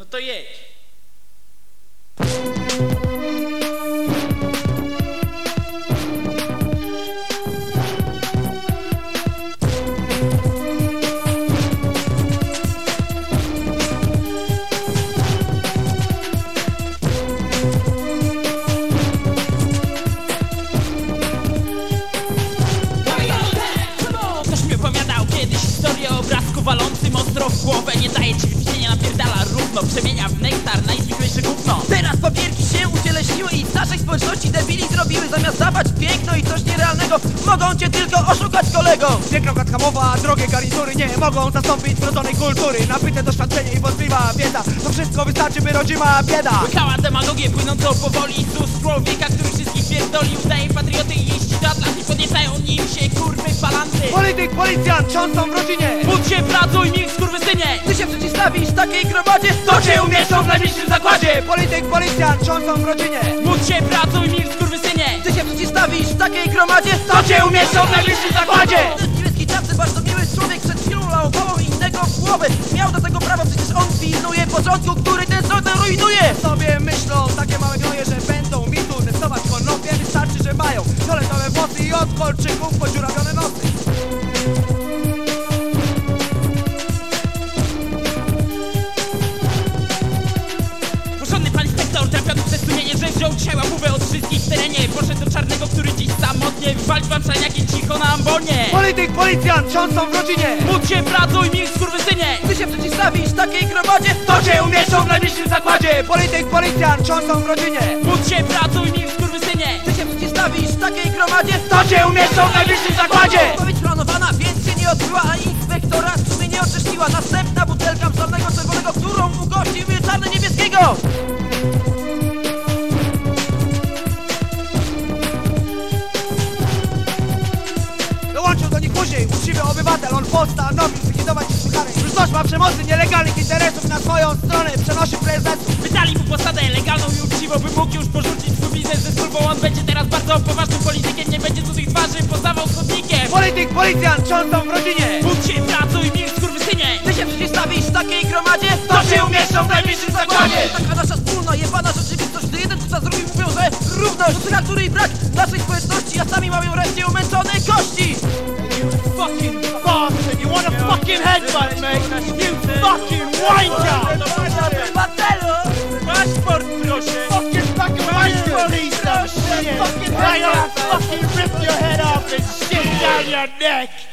No to jedź. Walącym ostro w głowę Nie daje ci Przemienia w nektar, najzwykłejsze gówno. Teraz papierki się ucieleśniły i z naszej społeczności debili zrobiły Zamiast dawać piękno i coś nierealnego Mogą cię tylko oszukać kolego. Wielka hamowa, drogie garnitury nie mogą zastąpić wrodzonej kultury. Nabyte doświadczenie i wątpliwa wiedza. To wszystko wystarczy, by rodzima bieda. Łykała demagogię płynącą powoli. Z ust człowieka, który wszystkich pierdoli Udaje patrioty i jeździ do Atlas i podniecają nim się kurwy Polityk, policjant, cząstą w rodzinie. Módl się pracuj, milk skurwysynie. Ty się przeciwstawisz takiej gromadzie To cię umieszczą w najbliższym zakładzie. Polityk, policjant, cząstą w rodzinie. Módl się pracuj, milk skurwysynie. Ty się przeciwstawisz takiej gromadzie To cię umieszczą w najbliższym zakładzie. Niebieski czapce, bardzo miły człowiek Przed chwilą lał innego w głowę. Miał do tego prawo, przecież on pilnuje porządku Który ten sąd rujnuje. Sobie myślą takie małe gnoje, że będą mi tu testować konopie. Wystarczy, że mają fioletowe włosy i od kolczyków podziurawione nosy wziął dzisiaj łapówę od wszystkich w terenie. Poszedł do czarnego, który dziś samotnie. Wywalić wam szaniaki cicho na ambonie. Polityk, policjant, cząstą w rodzinie. Módl się pracuj, milk skurwysynie. Ty się przeciwstawisz takiej gromadzie? To cię umieszczą w najbliższym zakładzie. Polityk, policjant, cząstą w rodzinie. Módl się pracuj, milk skurwysynie. Ty się przeciwstawisz takiej gromadzie? To cię umieszczą w najbliższym zakładzie. Odpowiedź planowana, więc się nie odbyła, a obywatel On postanowił zlikwidować ich suchary Już dość ma przemocy, nielegalnych interesów Na swoją stronę przenosi prezesów Wydali mu posadę legalną i uczciwą, by mógł już porzucić swój biznes ze spróbą On będzie teraz bardzo poważnym politykiem, nie będzie cudzych twarzy poznawał chodnikiem. Polityk, policjant, cząstą w rodzinie. Módl się pracuj, milk skurwysynie. Ty się przeciwstawisz takiej gromadzie To cię umieszczą w najbliższym zakładzie. Taka nasza wspólna, jebana rzeczywistość Gdy jeden czyta z drugim mówią, że równość. Dotyka której brak naszej społeczności A sami mają wreszcie umęczone kości fucking bastard! You want a fucking headbutt, mate? You fucking wanker! Fucking! Piece of shit! Fucking right off! Fucking rip your head off and shit down your neck!